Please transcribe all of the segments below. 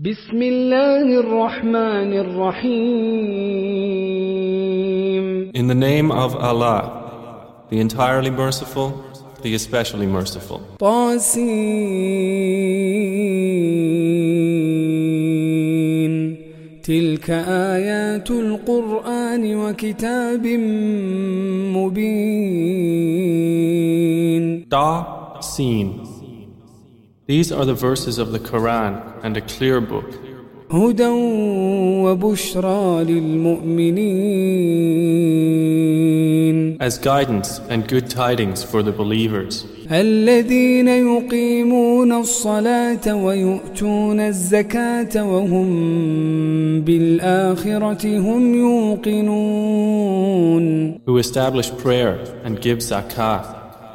بسم الله الرحمن الرحيم In the name of Allah, the entirely merciful, the especially merciful. طاسين تلك آيات القرآن وكتاب مبين Seen. These are the verses of the Quran and a clear book, هدى وبشرى للمؤمنين as guidance and good tidings for the believers, الذين يقيمون الصلاة ويؤتون الزكاة وهم بالآخرة هم يوقنون who establish prayer and give zakah,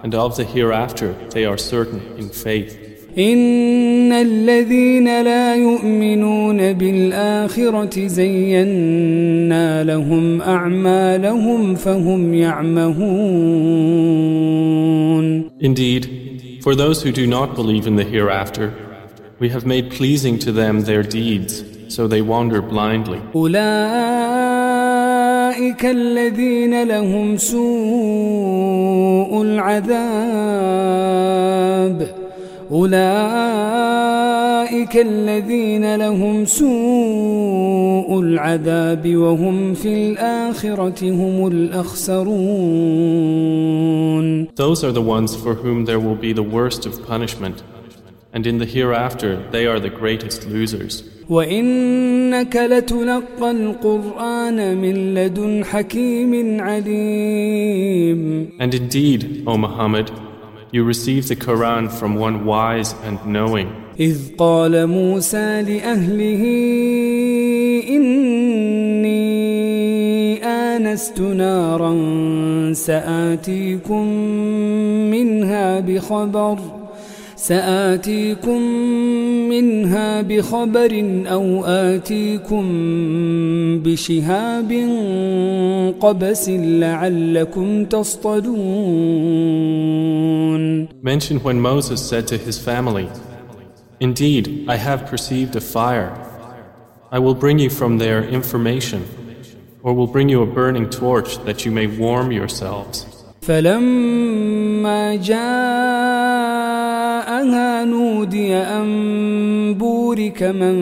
and of the hereafter they are certain in faith. إن الذين لا يؤمنون بالآخرة زينا لهم أعمالهم فهم يعمهون Indeed, for those who do not believe in the hereafter, we have made pleasing to them their deeds, so they wander blindly. أولئك الذين لهم سوء العذاب أولئك الذين لهم سوء العذاب وهم في الآخرة هم الأخسرون Those are the ones for whom there will be the worst of punishment, and in the hereafter they are the greatest losers. وإنك لتلقى القرآن من لدن حكيم عليم And indeed, O Muhammad, you receive the Quran from one wise and knowing, إذ قال موسى لأهله إني آنست نارا سآتيكم منها بخبر سآتيكم منها بخبر أو آتيكم بشهاب قبس لعلكم تصطلون Mention when Moses said to his family, Indeed, I have perceived a fire. I will bring you from there information, or will bring you a burning torch that you may warm yourselves. فلما جاءها نودي أن بورك من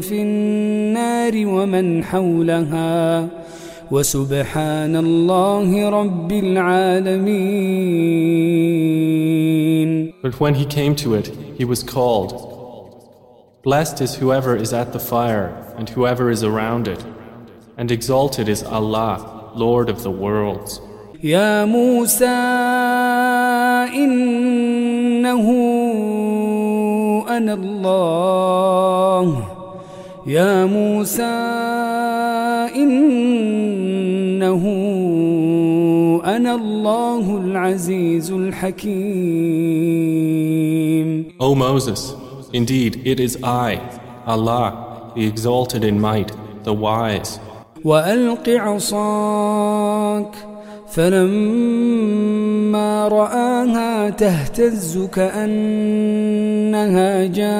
في النار ومن حولها وسبحان الله رب العالمين But when he came to it, he was called. Blessed is whoever is at the fire, and whoever is around it, and exalted is Allah, Lord of the worlds. يا موسى أنا الله يا موسى إنه أنا الله العزيز الحكيم O Moses, indeed it is I, Allah, the exalted in might, the wise. وألق عصاك فلما رآها تهتز كأنها جان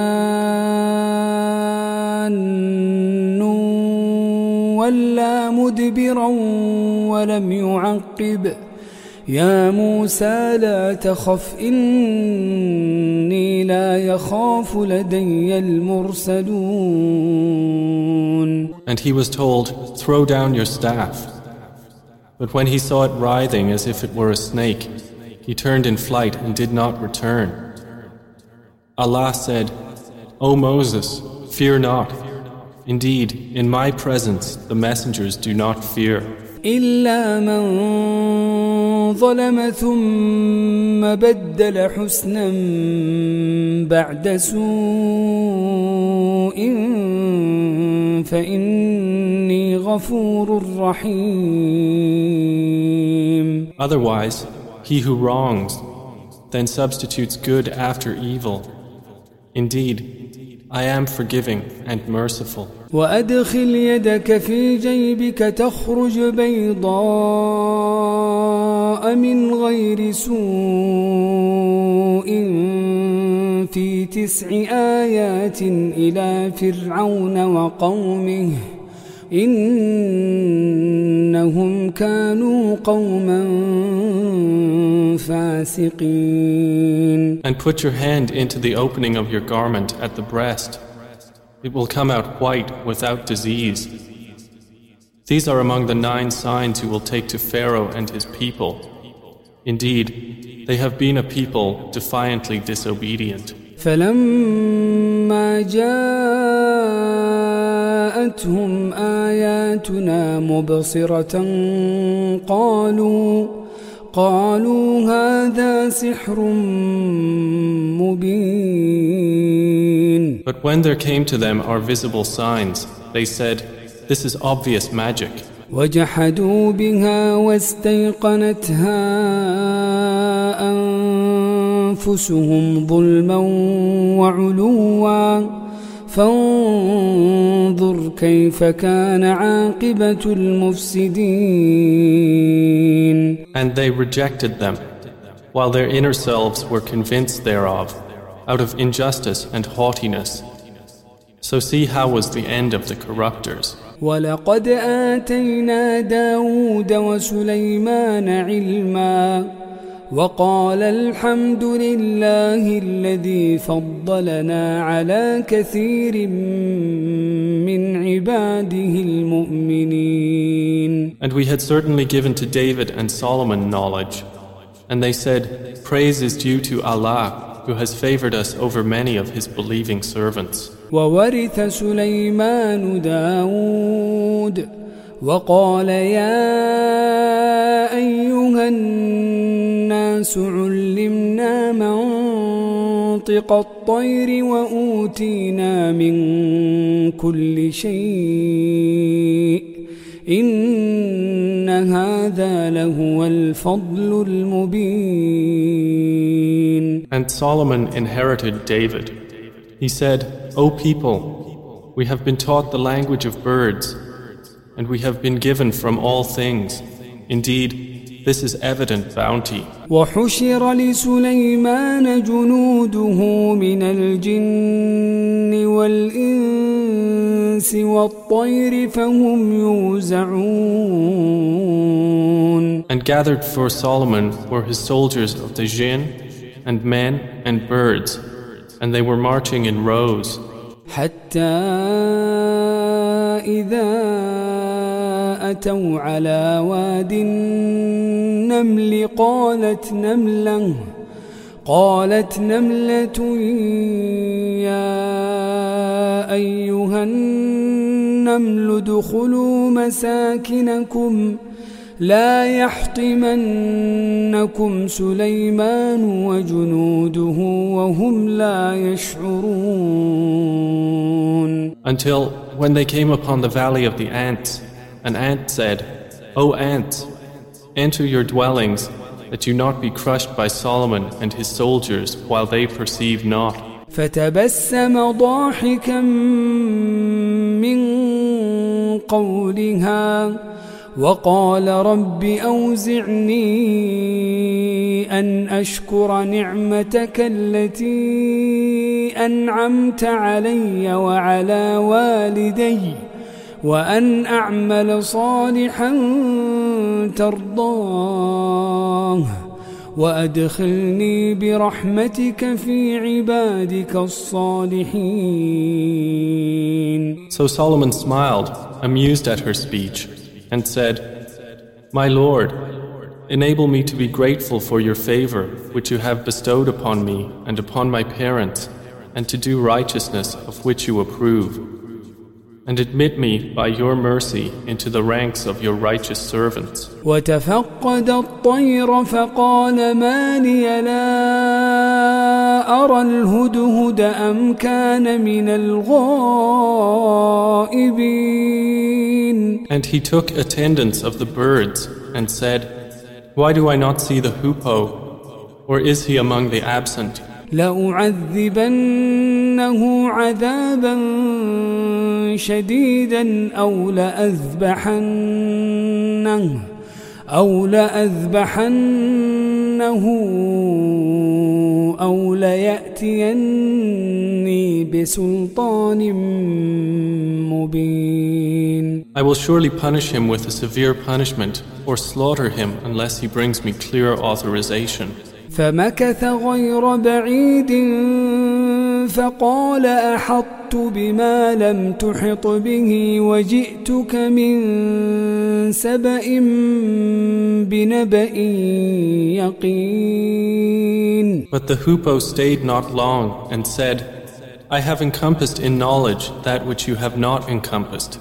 ولا مدبرا ولم يعقب يا موسى لا تخف إني لا يخاف لدي المرسلون And he was told, Throw down your staff. But when he saw it writhing as if it were a snake, he turned in flight and did not return. Allah said, O Moses, fear not. Indeed, in my presence the messengers do not fear. ظلم ثم بدل حسنا بعد سوء فإني غفور رحيم Otherwise, he who wrongs, then substitutes good after evil. Indeed, I am forgiving and merciful. وأدخل يدك في جيبك تخرج بيضاء من غير سوء في تسع آيات إلى فرعون وقومه إنهم كانوا قوما فاسقين And put your hand into the opening of your garment at the breast. It will come out white without disease. These are among the nine signs you will take to Pharaoh and his people. Indeed, they have been a people defiantly disobedient. فلما جاءتهم آياتنا مبصرة قالوا قالوا هذا سحر مبين But when there came to them our visible signs, they said, This is obvious magic. وجحدوا بها واستيقنتها أنفسهم ظلما وعلوا فانظر كيف كان عاقبة المفسدين And they rejected them, while their inner selves were convinced thereof, out of injustice and haughtiness. So see how was the end of the corruptors. ولقد آتينا داود وسليمان علما وقال الحمد لله الذي فضلنا على كثير من عباده المؤمنين And we had certainly given to David and Solomon knowledge. And they said, Praise is due to Allah, who has favored us over many of his believing servants. وورث سليمان داود وقال يا أيها الناس علمنا منطق الطير وأوتينا من كل شيء إن هذا لهو الفضل المبين And Solomon inherited David. He said, O people, we have been taught the language of birds, and we have been given from all things. Indeed, this is evident bounty. وحشر لسليمان جنوده من الجن والإنس والطير فهم يوزعون And gathered for Solomon were his soldiers of the jinn, and men and birds, and they were marching in rows. حتى إذا أتوا على واد النمل قالت نملة قالت نملة يا أيها النمل ادخلوا مساكنكم لا يحطمنكم سليمان وجنوده وهم لا يشعرون. Until when they came upon the valley of the ants, an ant said, O ants, enter your dwellings, that you not be crushed by Solomon and his soldiers while they perceive not. فتبسم ضاحكا من قولها وقال رب أوزعني أن أشكر نعمتك التي أنعمت علي وعلى والدي وأن أعمل صالحا ترضاه وأدخلني برحمتك في عبادك الصالحين So Solomon smiled, amused at her speech, and said, My Lord, enable me to be grateful for your favor which you have bestowed upon me and upon my parents, and to do righteousness of which you approve. And admit me by your mercy into the ranks of your righteous servants. وتفقد الطير فقال ما لي لا أرى الهدهد أم كان من الغائبين And he took attendance of the birds and said, Why do I not see the hoopoe? Or is he among the absent? لأعذبنه عذابا شديدا أو لأذبحنه أو لأذبحنه أو ليأتيني بسلطان مبين I will surely punish him with a severe punishment or slaughter him unless he brings me clear authorization. فمكث غير بعيد فقال أحطت بما لم تحط به وجئتك من سبأ بنبأ يقين But the hoopoe stayed not long and said, I have encompassed in knowledge that which you have not encompassed,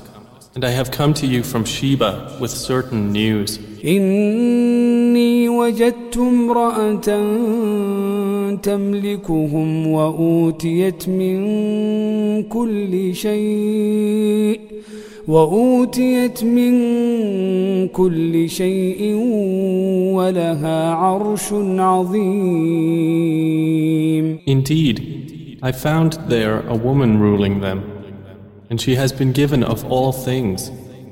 and I have come to you from Sheba with certain news. وجدت امرأة تملكهم وأوتيت من كل شيء وأوتيت من كل شيء ولها عرش عظيم Indeed, I found there a woman ruling them, and she has been given of all things,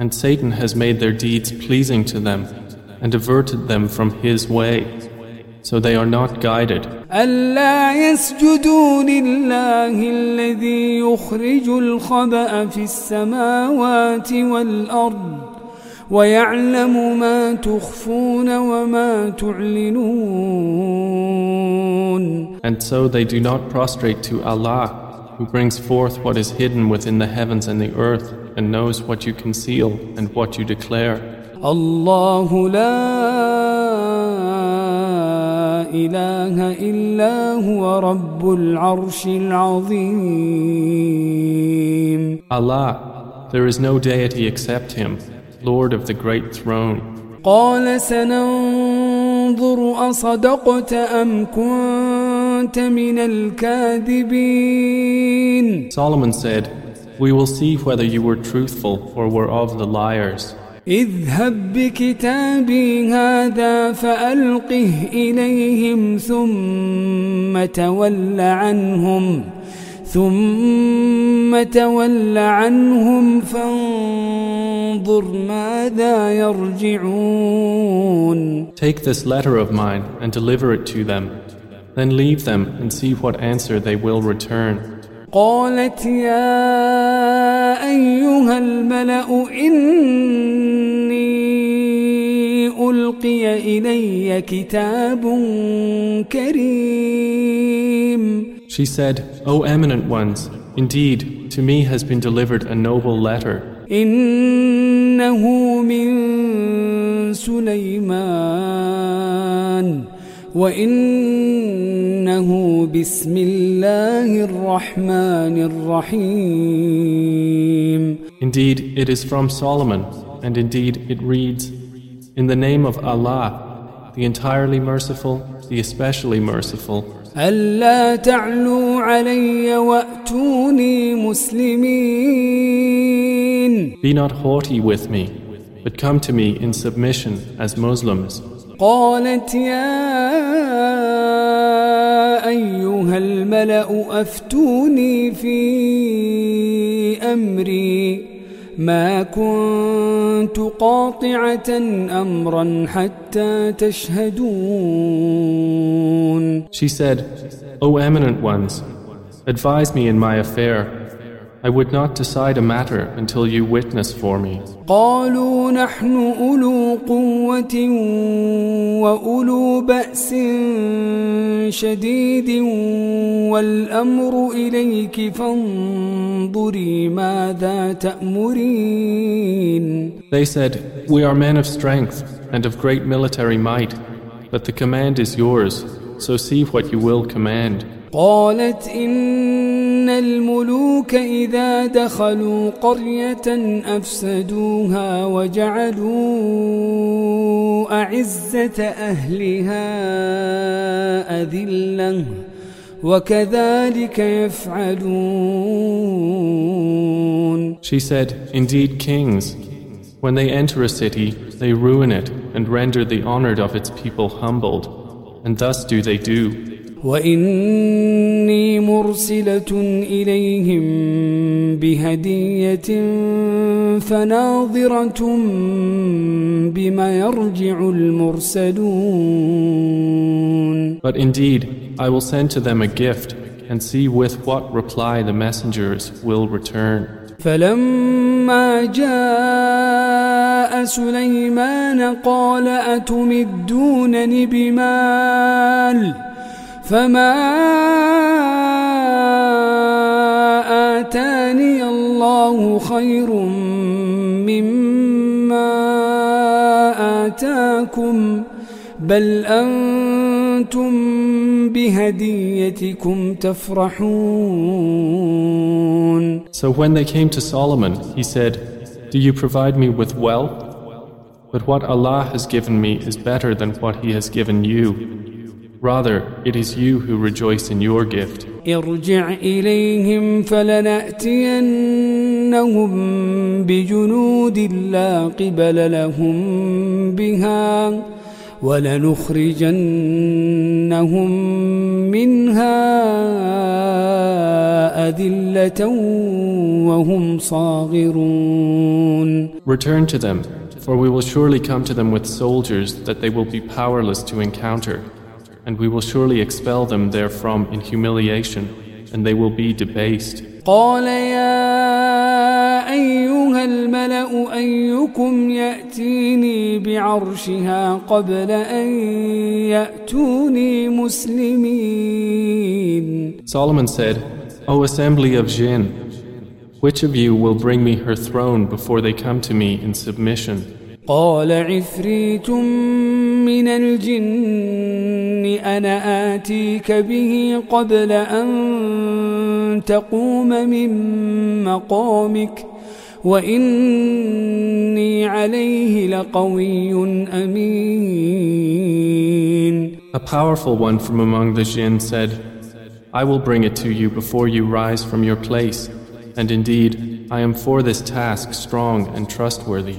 and Satan has made their deeds pleasing to them and averted them from his way, so they are not guided. ألا يسجدوا لله الذي يخرج الخبأ في السماوات والأرض ويعلم ما تخفون وما تعلنون And so they do not prostrate to Allah, who brings forth what is hidden within the heavens and the earth, and knows what you conceal and what you declare. الله لا إله إلا هو رب العرش العظيم Allah, there is no deity except Him, Lord of the great throne. قال سننظر أصدقت أم كنت من الكاذبين Solomon said, We will see whether you were truthful or were of the liars. اذهب بكتابي هذا فألقه إليهم ثم تول عنهم ثم تول عنهم فانظر ماذا يرجعون Take this letter of mine and deliver it to them. Then leave them and see what answer they will return. قالت يا أيها الملأ إني ألقي إلي كتاب كريم She said, O eminent ones, indeed, to me has been delivered a noble letter. إنه من سليمان وإنه بسم الله الرحمن الرحيم Indeed, it is from Solomon, and indeed it reads, In the name of Allah, the entirely merciful, the especially merciful, ألا تعلوا علي وأتوني مسلمين be not haughty with me, but come to me in submission as Muslims. قالت يا أيها الملأ أفتوني في أمري ما كنت قاطعة أمرا حتى تشهدون She said, O eminent ones, advise me in my affair. I would not decide a matter until you witness for me. قالوا نحن أولو قوة وأولو بأس شديد والأمر إليك فانظري ماذا تأمرين They said, We are men of strength and of great military might, but the command is yours, so see what you will command. قالت إن الملوك إذا دخلوا قرية أفسدوها وجعلوا أعزة أهلها أذلة وكذلك يفعلون She said, Indeed, kings, when they enter a city, they ruin it and render the honored of its people humbled, and thus do they do. وإني مرسلة إليهم بهدية فناظرة بما يرجع المرسلون But indeed, I will send to them a gift and see with what reply the messengers will return. فلما جاء سليمان قال أتمدونني بمال فما آتاني الله خير مما آتاكم بل أنتم بهديتكم تفرحون So when they came to Solomon, he said, Do you provide me with wealth? But what Allah has given me is better than what He has given you. Rather, it is you who rejoice in your gift. ارجع إليهم فلنأتينهم بجنود لا قبل لهم بها ولنخرجنهم منها أذلة وهم صاغرون Return to them, for we will surely come to them with soldiers that they will be powerless to encounter, and we will surely expel them therefrom in humiliation, and they will be debased. قال يا أيها الملأ أيكم يأتيني بعرشها قبل أن يأتوني مسلمين Solomon said, O assembly of jinn, which of you will bring me her throne before they come to me in submission? قال عفريت من الجن أنا آتيك به قبل أن تقوم من مقامك وإني عليه لقوي أمين A powerful one from among the jinn said, I will bring it to you before you rise from your place, and indeed, I am for this task strong and trustworthy.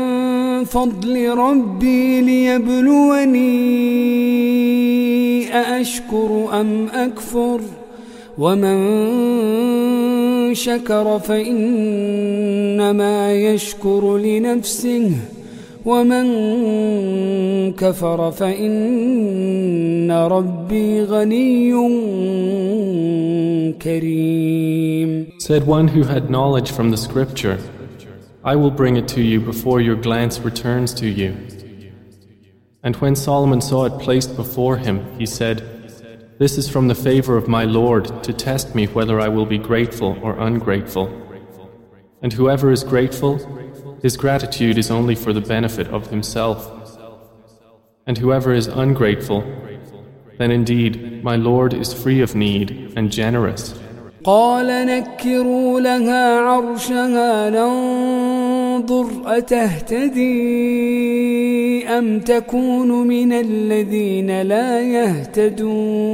فضل ربي ليبلوني أأشكر أم أكفر ومن شكر فإنما يشكر لنفسه ومن كفر فإن ربي غني كريم. Said one who had knowledge from the scripture, I will bring it to you before your glance returns to you. And when Solomon saw it placed before him, he said, This is from the favor of my Lord to test me whether I will be grateful or ungrateful. And whoever is grateful, his gratitude is only for the benefit of himself. And whoever is ungrateful, then indeed my Lord is free of need and generous. قال نكروا لها عرشها ننظر أتهتدي أم تكون من الذين لا يهتدون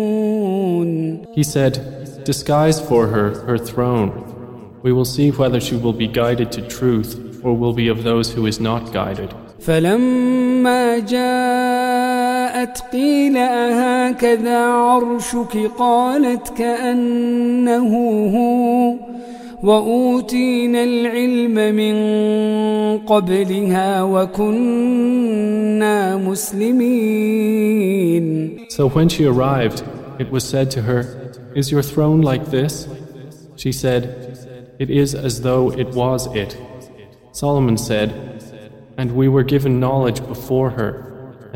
He said, Disguise for her her throne. We will see whether she will be guided to truth or will be of those who is not guided. فلما جاءت قيل أهكذا عرشك قالت كأنه هو وأوتينا العلم من قبلها وكنا مسلمين So when she arrived, it was said to her, Is your throne like this? She said, It is as though it was it. Solomon said, And we were given knowledge before her,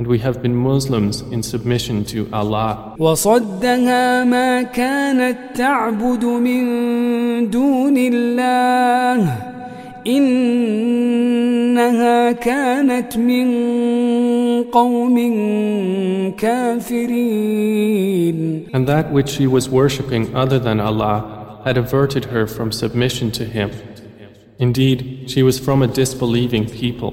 and we have been Muslims in submission to Allah. وصدها ما كانت تعبد من دون الله إنها كانت من قوم كافرين And that which she was worshipping other than Allah had averted her from submission to Him. Indeed, she was from a disbelieving people.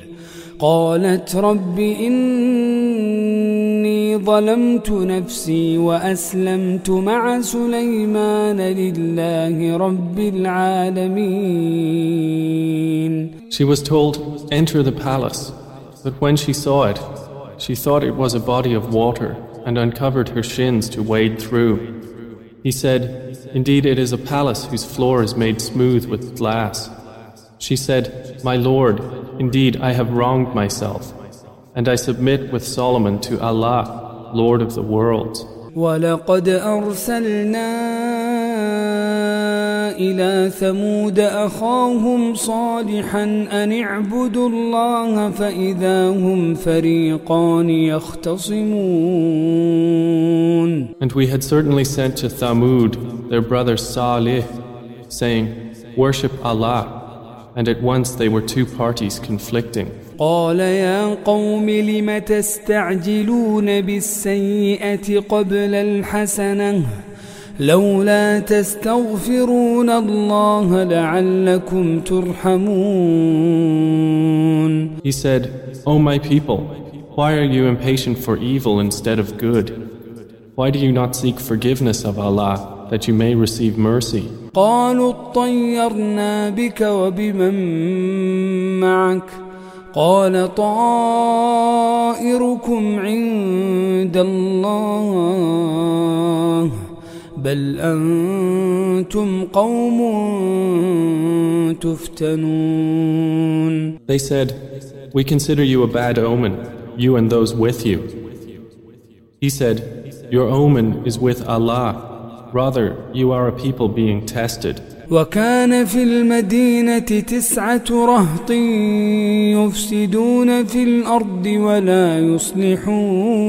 قالت رب إني ظلمت نفسي وأسلمت مع سليمان لله رب العالمين She was told, Enter the palace. But when she saw it, she thought it was a body of water and uncovered her shins to wade through. He said, Indeed, it is a palace whose floor is made smooth with glass. She said, My Lord, indeed I have wronged myself, and I submit with Solomon to Allah, Lord of the worlds. ولقد أرسلنا إلى ثمود أخاهم صالحا أن اعبدوا الله فإذا هم فريقان يختصمون And we had certainly sent to Thamud their brother Salih, saying, Worship Allah. And at once they were two parties conflicting. قال يا قوم لم تستعجلون بالسيئة قبل الحسنة لولا تستغفرون الله لعلكم ترحمون He said, O my people, why are you impatient for evil instead of good? Why do you not seek forgiveness of Allah that you may receive mercy? قالوا اطيرنا بك وبمن معك قال طائركم عند الله بل أنتم قوم تفتنون They said, We consider you a bad omen, you and those with you. He said, Your omen is with Allah. Rather, you are a people being tested. وكان في المدينة تسعة رهط يفسدون في الأرض ولا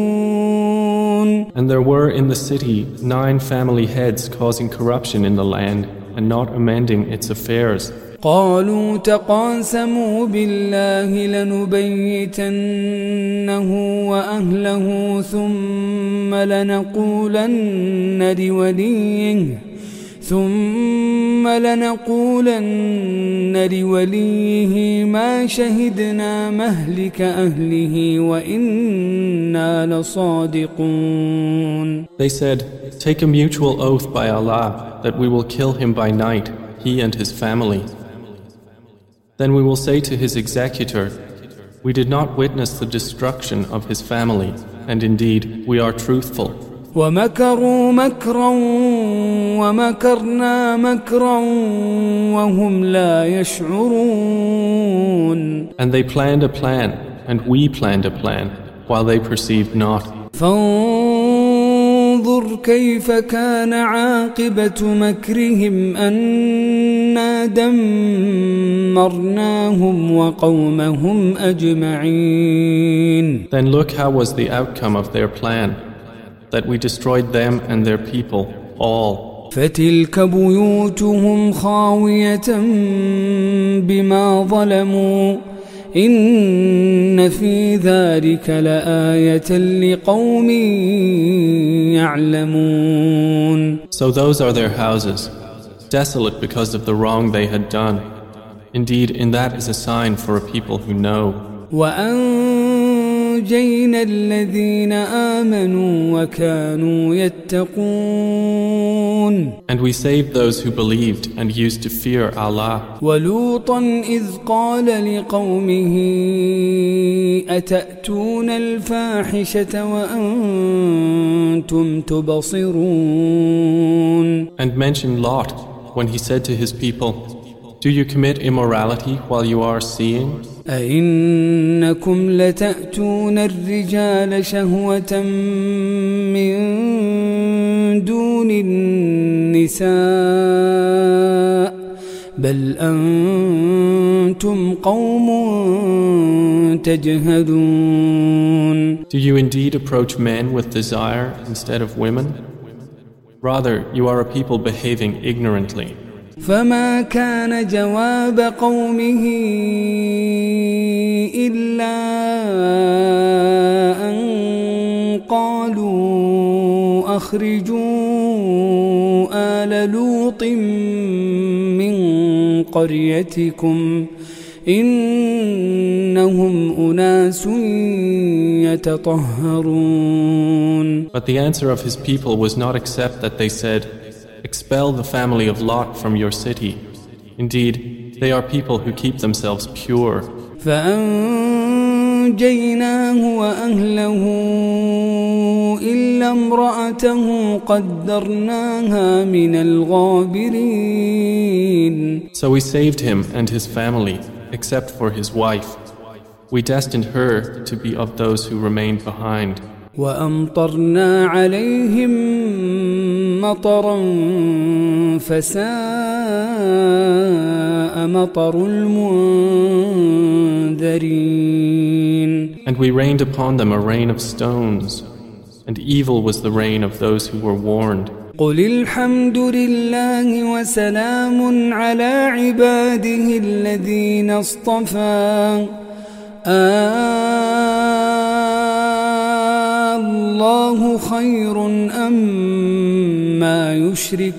يصلحون And there were in the city nine family heads causing corruption in the land and not amending its affairs. قالوا تقاسموا بالله لنبيتنه وأهله ثم لنقولن لوليه ثم لنقولن لوليه ما شهدنا مهلك أهله وإنا لصادقون They said, Take a mutual oath by Allah that we will kill him by night, he and his family. Then we will say to his executor, We did not witness the destruction of his family, and indeed we are truthful. ومكروا مكرا ومكرنا مكرا وهم لا يشعرون And they planned a plan, and we planned a plan, while they perceived not. فانظر كيف كان عاقبة مكرهم أنا دمرناهم وقومهم أجمعين Then look how was the outcome of their plan, that we destroyed them and their people, all. فتلك بيوتهم خاوية بما ظلموا إن في ذلك لآية لقوم يعلمون So those are their houses, desolate because of the wrong they had done. Indeed, in that is a sign for a people who know. وأنجينا الذين آمنوا وكانوا يتقون And we saved those who believed and used to fear Allah. ولوطا إذ قال لقومه أتأتون الفاحشة وأنتم تبصرون And mention Lot when he said to his people, Do you commit immorality while you are seeing? أئنكم لتأتون الرجال شهوة من دون النساء بل أنتم قوم تجهدون Do you indeed approach men with desire instead of women? Rather, you are a people behaving ignorantly. فما كان جواب قومه إلا أن قالوا أخرجوا آل لوط من قريتكم إنهم أناس يتطهرون. But the answer of his people was not except that they said, Expel the family of Lot from your city. Indeed, they are people who keep themselves pure. فأنجيناه وأهله إلا امرأته قدرناها من الغابرين So we saved him and his family, except for his wife. We destined her to be of those who remained behind. وأمطرنا عليهم مطرا فساء مطر المنذرين And we rained upon them a rain of stones, and evil was the rain of those who were warned. قل الحمد لله وسلام على عباده الذين اصطفى الله خير أم ما يشركون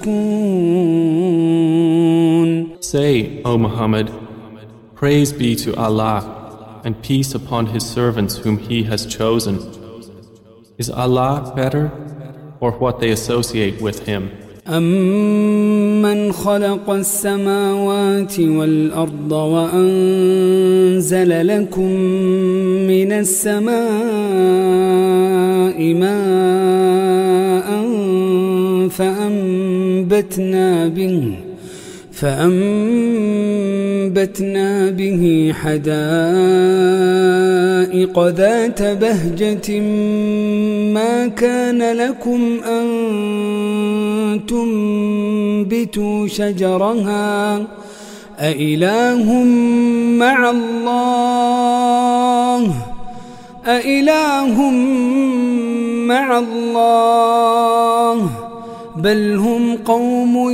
Say, O Muhammad, praise be to Allah, and peace upon His servants whom He has chosen. Is Allah better, or what they associate with Him? أمن خلق السماوات والأرض وأنزل لكم من السماء ماء فأنبتنا به فأنبتنا به حدائق ذات بهجة ما كان لكم أن تنبتوا شجرها أإله مع الله؟ أإله مع الله؟ بل هم قوم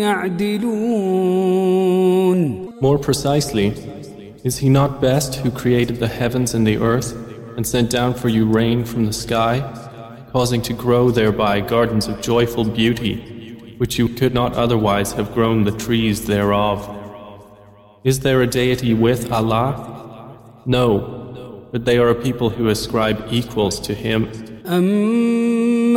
يعدلون More precisely, is He not best who created the heavens and the earth and sent down for you rain from the sky, causing to grow thereby gardens of joyful beauty, which you could not otherwise have grown the trees thereof? Is there a deity with Allah? No, but they are a people who ascribe equals to Him. أمن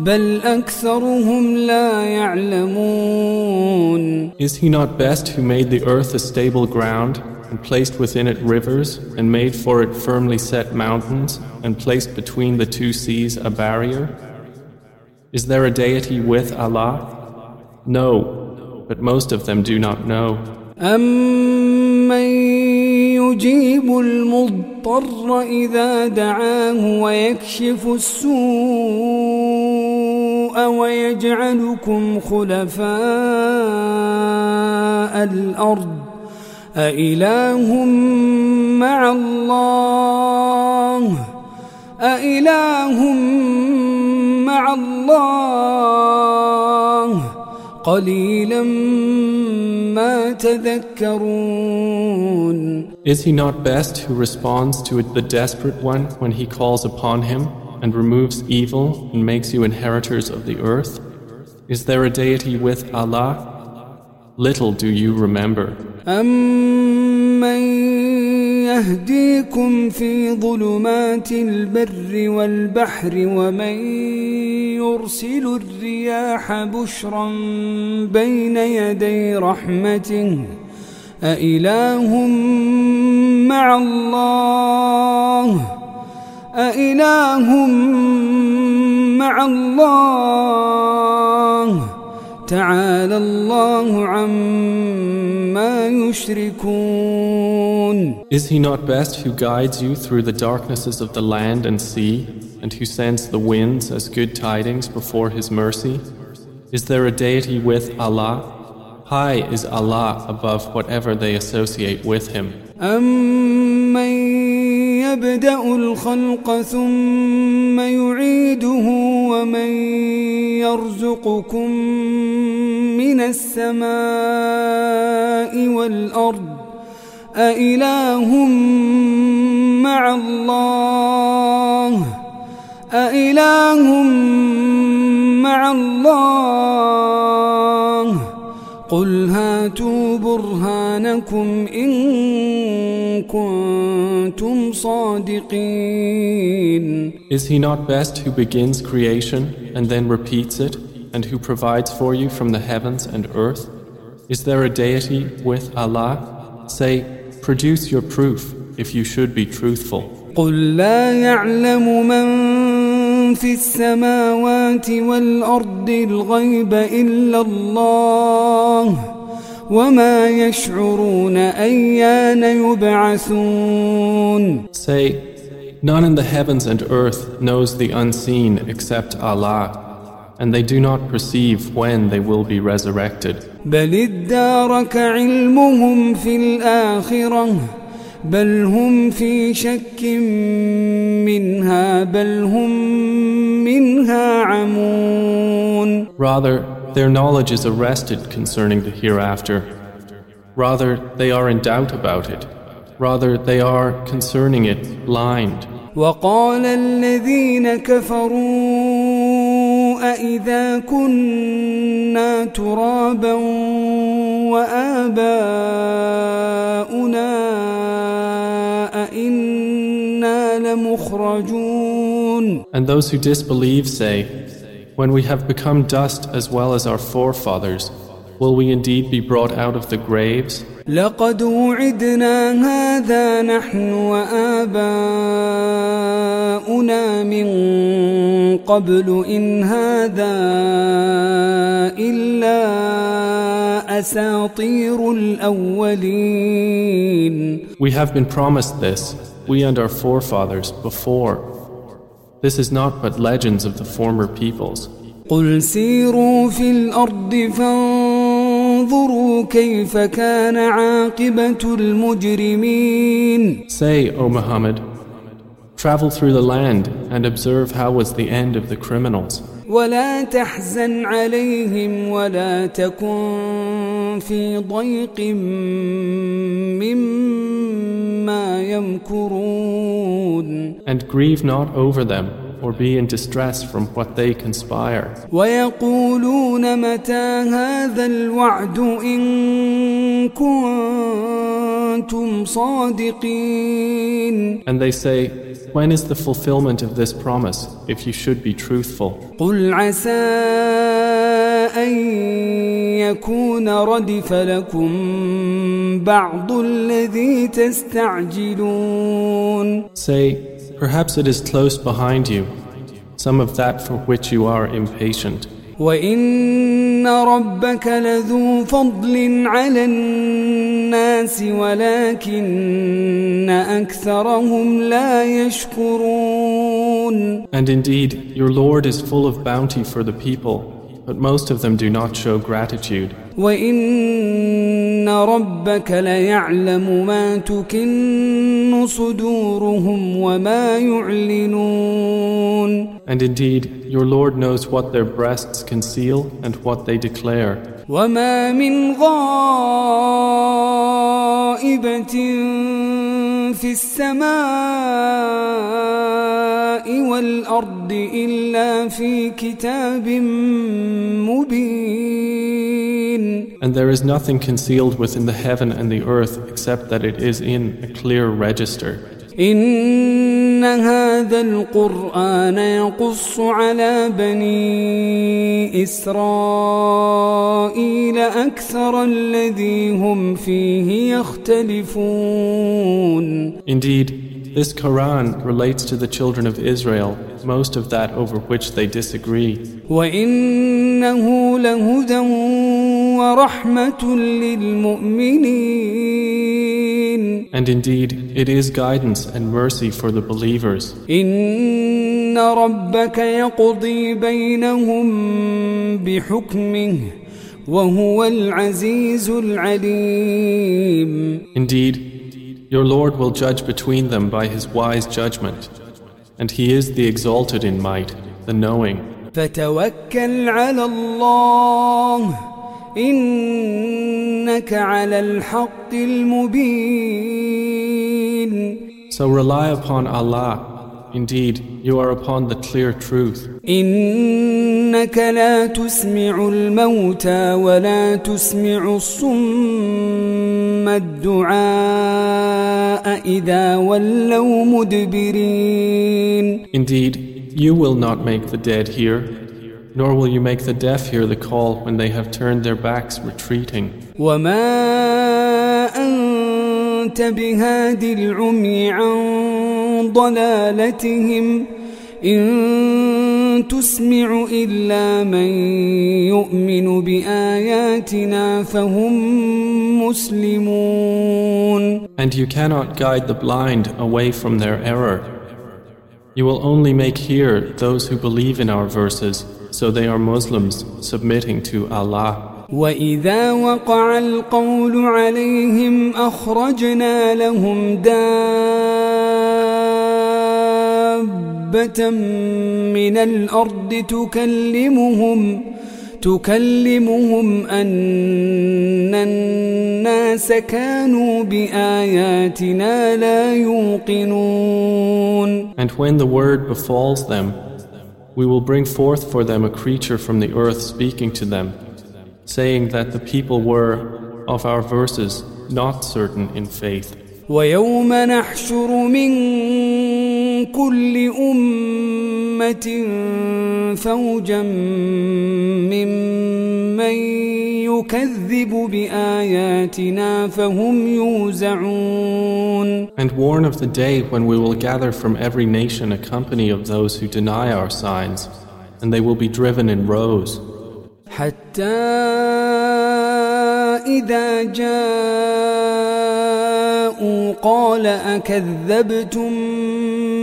بل أكثرهم لا يعلمون Is He not best who made the earth a stable ground and placed within it rivers and made for it firmly set mountains and placed between the two seas a barrier? Is there a deity with Allah? No, but most of them do not know. أمن يجيب المضطر إذا دعاه ويكشف السوء ويجعلكم خلفاء الأرض أإله مع الله أإله مع الله قليلا ما تذكرون Is He not best who responds to the desperate one when he calls upon Him and removes evil and makes you inheritors of the earth? Is there a deity with Allah? Little do you remember. أمن يهديكم في ظلمات البر والبحر ومن يرسل الرياح بشرا بين يدي رحمته أإله مع الله أإله مع الله تعالى الله عما يشركون Is he not best who guides you through the darknesses of the land and sea, and who sends the winds as good tidings before his mercy? Is there a deity with Allah? High is Allah above whatever they associate with him. أمن يبدأ الخلق ثم يعيده ومن يرزقكم من السماء والأرض أإله مع الله أإله مع الله قل هاتوا برهانكم إن Is he not best who begins creation and then repeats it, and who provides for you from the heavens and earth? Is there a deity with Allah? Say, produce your proof if you should be truthful. قل لا يعلم من في السماوات والأرض الغيب إلا الله وما يشعرون أيان يبعثون Say, none in the heavens and earth knows the unseen except Allah, and they do not perceive when they will be resurrected. بل ادارك علمهم في الآخرة بل هم في شك منها بل هم منها عمون Rather, their knowledge is arrested concerning the hereafter. Rather, they are in doubt about it. Rather, they are concerning it blind. وقال الذين كفروا أئذا كنا ترابا وآباؤنا أئنا لمخرجون And those who disbelieve say, When we have become dust as well as our forefathers, will we indeed be brought out of the graves? لقد وعدنا هذا نحن وآباؤنا من قبل إن هذا إلا أساطير الأولين We have been promised this, we and our forefathers, before. This is not but legends of the former peoples. قل سيروا في الأرض فانظروا كيف كان عاقبة المجرمين Say, O Muhammad, travel through the land and observe how was the end of the criminals. ولا تحزن عليهم ولا تكن في ضيق مما يمكرون And grieve not over them, or be in distress from what they conspire. ويقولون متى هذا الوعد إن كنتم صادقين And they say, When is the fulfillment of this promise, if you should be truthful? قل عسى أن يكون ردف لكم بعض الذي تستعجلون Say, Perhaps it is close behind you, some of that for which you are impatient. وإن ربك لذو فضل على الناس ولكن أكثرهم لا يشكرون And indeed, your Lord is full of bounty for the people, but most of them do not show gratitude. وإن ربك ليعلم ما تكن صدورهم وما يعلنون And indeed, your Lord knows what their breasts conceal and what they declare. وما من غائبة في السماء والأرض إلا في كتاب مبين And there is nothing concealed within the heaven and the earth except that it is in a clear register. إن هذا القرآن يقص على بني إسرائيل أكثر الذي هم فيه يختلفون Indeed, this Quran relates to the children of Israel most of that over which they disagree. وإنه لهدى ورحمة للمؤمنين And indeed, it is guidance and mercy for the believers. إن ربك يقضي بينهم بحكمه وهو العزيز العليم Indeed, your Lord will judge between them by his wise judgment, and he is the exalted in might, the knowing. فتوكل على الله إنك على الحق المبين So rely upon Allah. Indeed, you are upon the clear truth. إنك لا تسمع الموتى ولا تسمع الصم الدعاء إذا ولوا مدبرين Indeed, you will not make the dead hear, nor will you make the deaf hear the call when they have turned their backs retreating. وما أنت بهاد العمي عن ضلالتهم إن تسمع إلا من يؤمن بآياتنا فهم مسلمون And you cannot guide the blind away from their error. You will only make hear those who believe in our verses, so they are Muslims submitting to Allah. وإذا وقع القول عليهم أخرجنا لهم دابة من الأرض تكلمهم تكلمهم أن الناس كانوا بآياتنا لا يوقنون And when the word befalls them, we will bring forth for them a creature from the earth speaking to them, saying that the people were, of our verses, not certain in faith. ويوم نحشر من كل أمة فوجا ممن يكذب بآياتنا فهم يوزعون And warn of the day when we will gather from every nation a company of those who deny our signs, and they will be driven in rows. حتى إذا جاءوا قال أكذبتم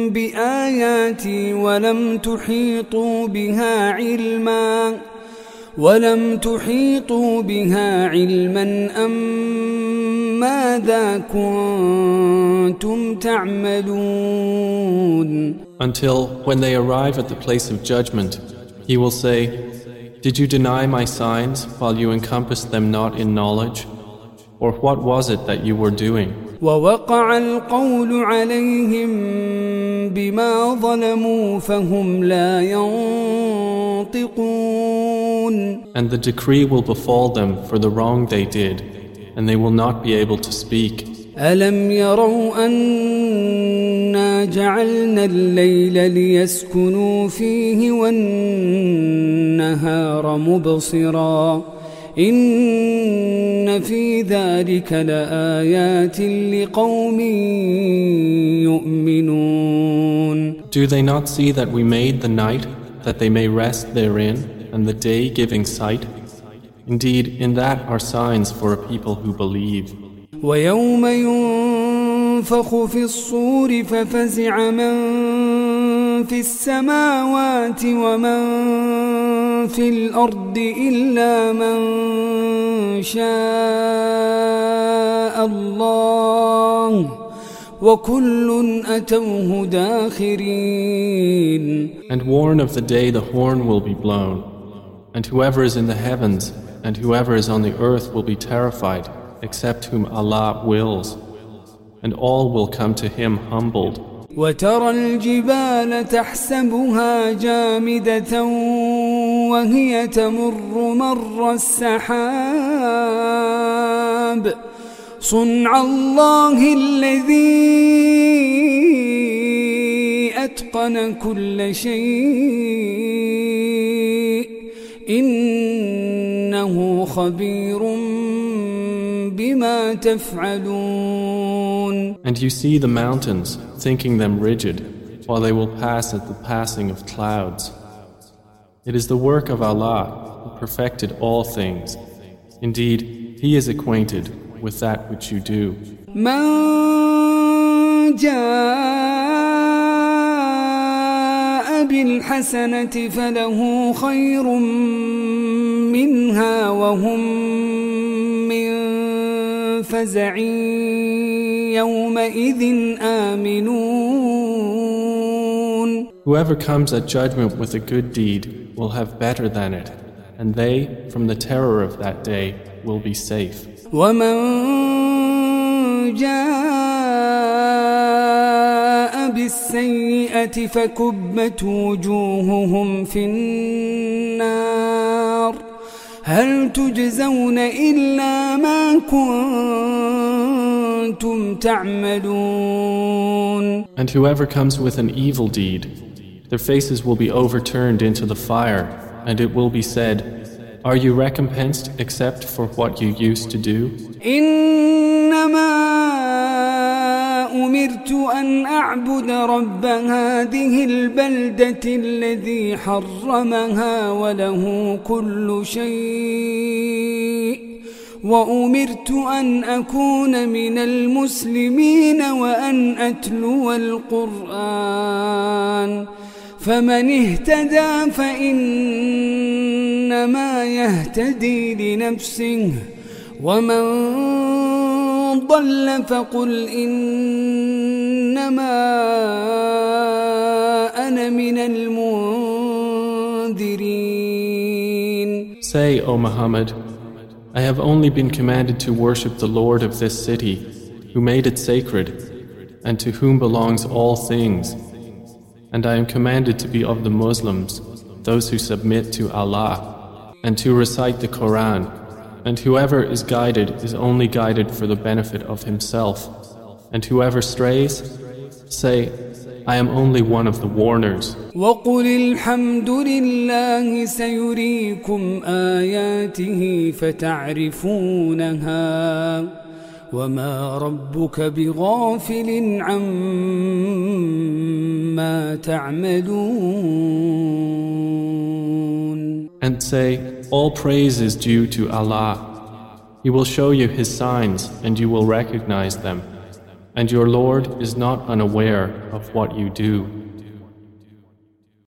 بآياتي ولم تحيطوا بها علما ولم تحيطوا بها علما أم ماذا كنتم تعملون Until when they arrive at the place of judgment, he will say, Did you deny my signs while you encompassed them not in knowledge? Or what was it that you were doing? ووقع القول عليهم بما ظلموا فهم لا ينطقون And the decree will befall them for the wrong they did, and they will not be able to speak. ألم يروا أنا جعلنا الليل ليسكنوا فيه والنهار مبصرا إن في ذلك لآيات لقوم يؤمنون Do they not see that we made the night that they may rest therein, and the day giving sight? Indeed, in that are signs for a people who believe. ويوم ينفخ في الصور ففزع من في السماوات ومن في الأرض إلا من شاء الله وكل أتوه داخرين And warn of the day the horn will be blown, and whoever is in the heavens and whoever is on the earth will be terrified, except whom Allah wills, and all will come to Him humbled. وترى الجبال تحسبها جامدة وهي تمر مر السحاب صنع الله الذي أتقن كل شيء إنه خبير بما تفعلون And you see the mountains, thinking them rigid, while they will pass at the passing of clouds. It is the work of Allah who perfected all things. Indeed, He is acquainted with that which you do. من جاء بالحسنة فله خير منها وهم من فزع يومئذ آمنون Whoever comes at judgment with a good deed will have better than it, and they, from the terror of that day, will be safe. ومن جاء بالسيئة فكبت وجوههم في النار هل تجزون إلا ما كنتم تعملون And whoever comes with an evil deed, their faces will be overturned into the fire, and it will be said, Are you recompensed except for what you used to do? إنما أمرت أن أعبد رب هذه البلدة الذي حرمها وله كل شيء وأمرت أن أكون من المسلمين وأن أتلو القرآن فمن اهتدى فإنما يهتدي لنفسه ومن ضل فقل إنما أنا من المنذرين Say, O Muhammad, I have only been commanded to worship the Lord of this city, who made it sacred, and to whom belongs all things. And I am commanded to be of the Muslims, those who submit to Allah, and to recite the Quran. And whoever is guided is only guided for the benefit of himself. And whoever strays, say, I am only one of the warners. وقل الحمد لله سيريكم آياته فتعرفونها وما ربك بغافل عما تعملون And say, All praise is due to Allah. He will show you His signs and you will recognize them. And your Lord is not unaware of what you do.